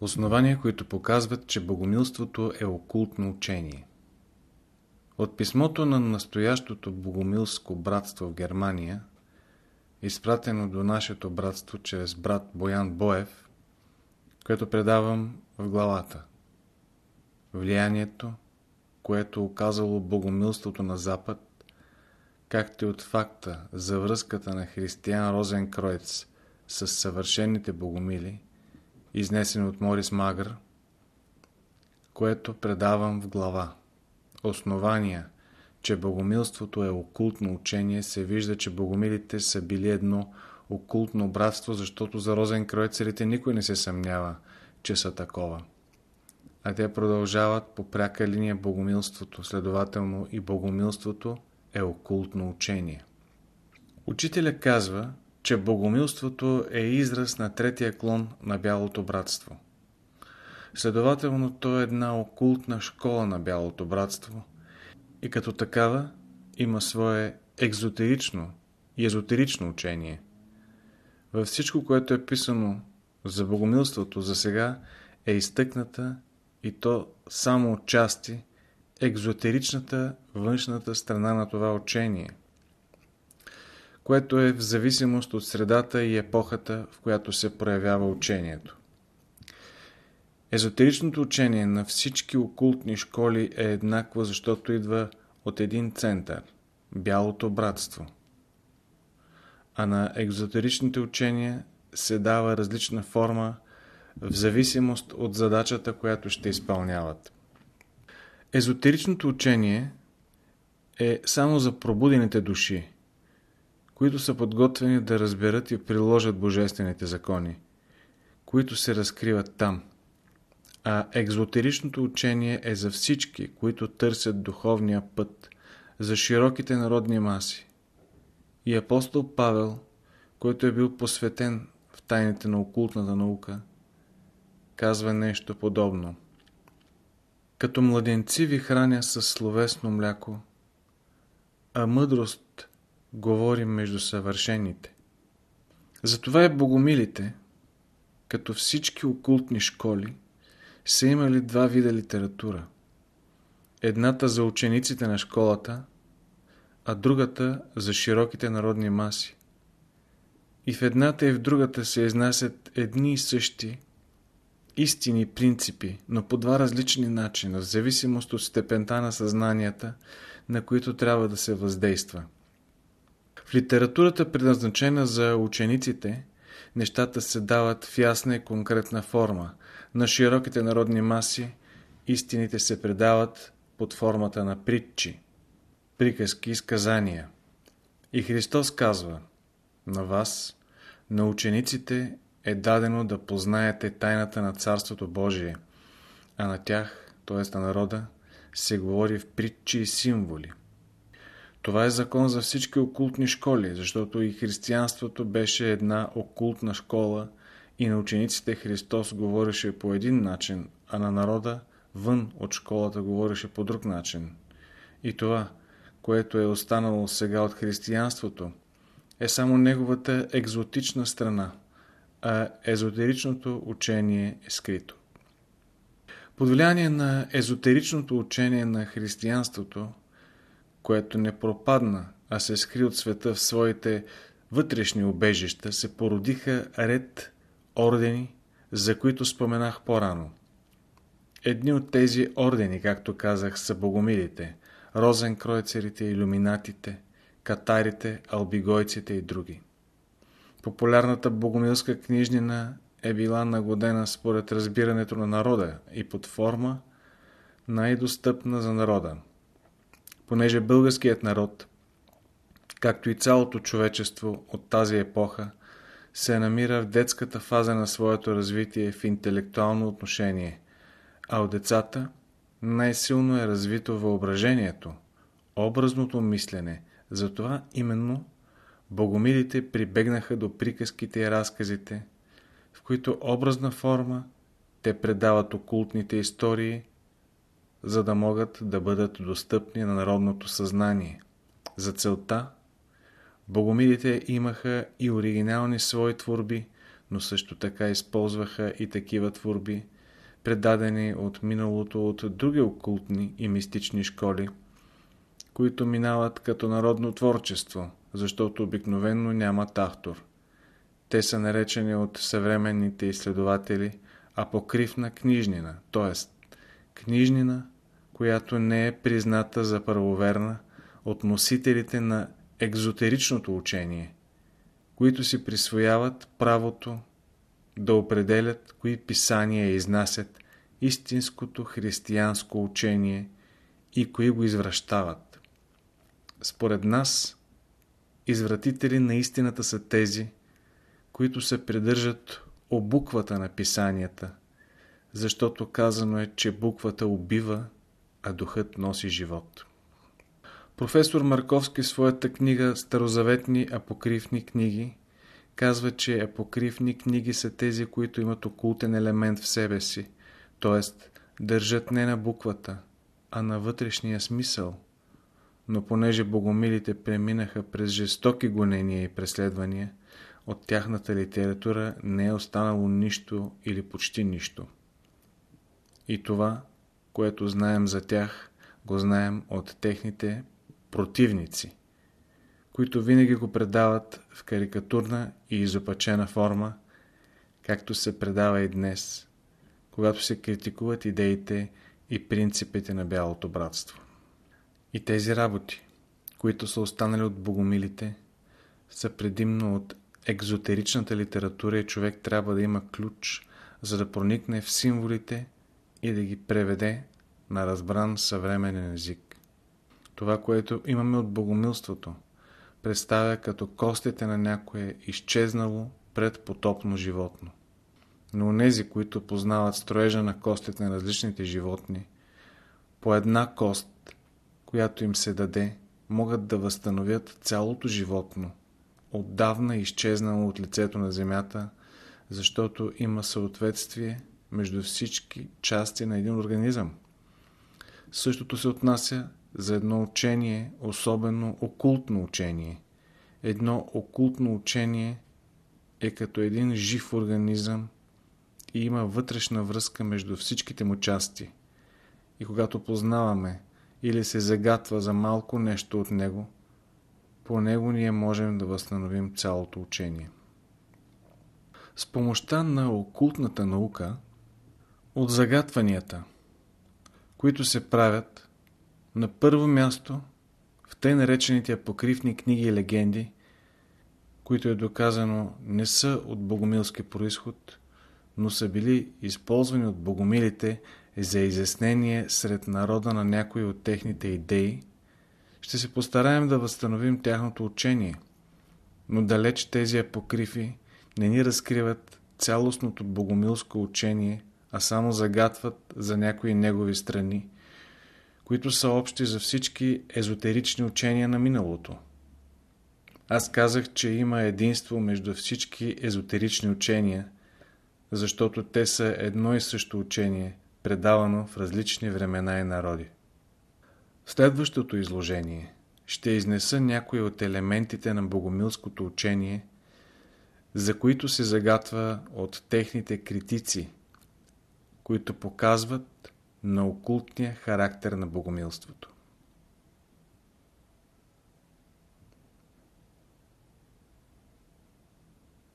Основания, които показват, че богомилството е окултно учение. От писмото на настоящото богомилско братство в Германия, изпратено до нашето братство чрез брат Боян Боев, което предавам в главата. Влиянието, което оказало богомилството на Запад, както и от факта за връзката на християн Розен Кройц с съвършените богомили, изнесени от Морис Магър, което предавам в глава. Основания, че богомилството е окултно учение, се вижда, че богомилите са били едно окултно братство, защото за Розен Кройцерите никой не се съмнява, че са такова. А те продължават по пряка линия богомилството, следователно и богомилството е окултно учение. Учителя казва, че богомилството е израз на третия клон на Бялото братство. Следователно, то е една окултна школа на Бялото братство и като такава има свое екзотерично и езотерично учение. Във всичко, което е писано за богомилството за сега е изтъкната и то само от части екзотеричната външната страна на това учение – което е в зависимост от средата и епохата, в която се проявява учението. Езотеричното учение на всички окултни школи е еднакво, защото идва от един център – Бялото братство. А на екзотеричните учения се дава различна форма в зависимост от задачата, която ще изпълняват. Езотеричното учение е само за пробудените души, които са подготвени да разберат и приложат божествените закони, които се разкриват там. А екзотеричното учение е за всички, които търсят духовния път, за широките народни маси. И апостол Павел, който е бил посветен в тайните на окултната наука, казва нещо подобно. Като младенци ви храня с словесно мляко, а мъдрост говорим между съвършените. Затова и богомилите, като всички окултни школи, са имали два вида литература. Едната за учениците на школата, а другата за широките народни маси. И в едната и в другата се изнасят едни и същи истини принципи, но по два различни начина, в зависимост от степента на съзнанията, на които трябва да се въздейства. В литературата, предназначена за учениците, нещата се дават в ясна и конкретна форма. На широките народни маси истините се предават под формата на притчи, приказки и сказания. И Христос казва на вас, на учениците е дадено да познаете тайната на Царството Божие, а на тях, т.е. на народа, се говори в притчи и символи. Това е закон за всички окултни школи, защото и християнството беше една окултна школа и на учениците Христос говореше по един начин, а на народа вън от школата говореше по друг начин. И това, което е останало сега от християнството, е само неговата екзотична страна, а езотеричното учение е скрито. Под влияние на езотеричното учение на християнството, което не пропадна, а се скри от света в своите вътрешни убежища, се породиха ред ордени, за които споменах по-рано. Едни от тези ордени, както казах, са богомилите, розенкройцерите, иллюминатите, катарите, албигойците и други. Популярната богомилска книжнина е била нагодена според разбирането на народа и под форма най-достъпна за народа понеже българският народ, както и цялото човечество от тази епоха, се намира в детската фаза на своето развитие в интелектуално отношение, а от децата най-силно е развито въображението, образното мислене. Затова именно богомилите прибегнаха до приказките и разказите, в които образна форма те предават окултните истории за да могат да бъдат достъпни на народното съзнание. За целта богомилите имаха и оригинални свои творби, но също така използваха и такива творби, предадени от миналото от други окултни и мистични школи, които минават като народно творчество, защото обикновенно нямат автор. Те са наречени от съвременните изследователи апокривна книжнина, т.е. книжнина, която не е призната за първоверна от носителите на екзотеричното учение, които си присвояват правото да определят кои писания изнасят истинското християнско учение и кои го извращават. Според нас, извратители на истината са тези, които се придържат о буквата на писанията, защото казано е, че буквата убива, а духът носи живот. Професор Марковски в своята книга Старозаветни апокривни книги казва, че апокривни книги са тези, които имат окултен елемент в себе си, т.е. държат не на буквата, а на вътрешния смисъл. Но понеже богомилите преминаха през жестоки гонения и преследвания, от тяхната литература не е останало нищо или почти нищо. И това, което знаем за тях, го знаем от техните противници, които винаги го предават в карикатурна и изопачена форма, както се предава и днес, когато се критикуват идеите и принципите на Бялото братство. И тези работи, които са останали от богомилите, са предимно от екзотеричната литература и човек трябва да има ключ, за да проникне в символите и да ги преведе на разбран съвременен език. Това, което имаме от богомилството, представя като костите на някое изчезнало предпотопно животно. Но онези, които познават строежа на костите на различните животни, по една кост, която им се даде, могат да възстановят цялото животно, отдавна изчезнало от лицето на земята, защото има съответствие между всички части на един организъм. Същото се отнася за едно учение, особено окултно учение. Едно окултно учение е като един жив организъм и има вътрешна връзка между всичките му части. И когато познаваме или се загатва за малко нещо от него, по него ние можем да възстановим цялото учение. С помощта на окултната наука, от загатванията, които се правят, на първо място в тъй наречените апокривни книги и легенди, които е доказано не са от богомилски происход, но са били използвани от богомилите за изяснение сред народа на някои от техните идеи, ще се постараем да възстановим тяхното учение, но далеч тези апокрифи не ни разкриват цялостното богомилско учение, а само загатват за някои негови страни, които са общи за всички езотерични учения на миналото. Аз казах, че има единство между всички езотерични учения, защото те са едно и също учение, предавано в различни времена и народи. В следващото изложение ще изнеса някои от елементите на богомилското учение, за които се загатва от техните критици, които показват на окултния характер на богомилството.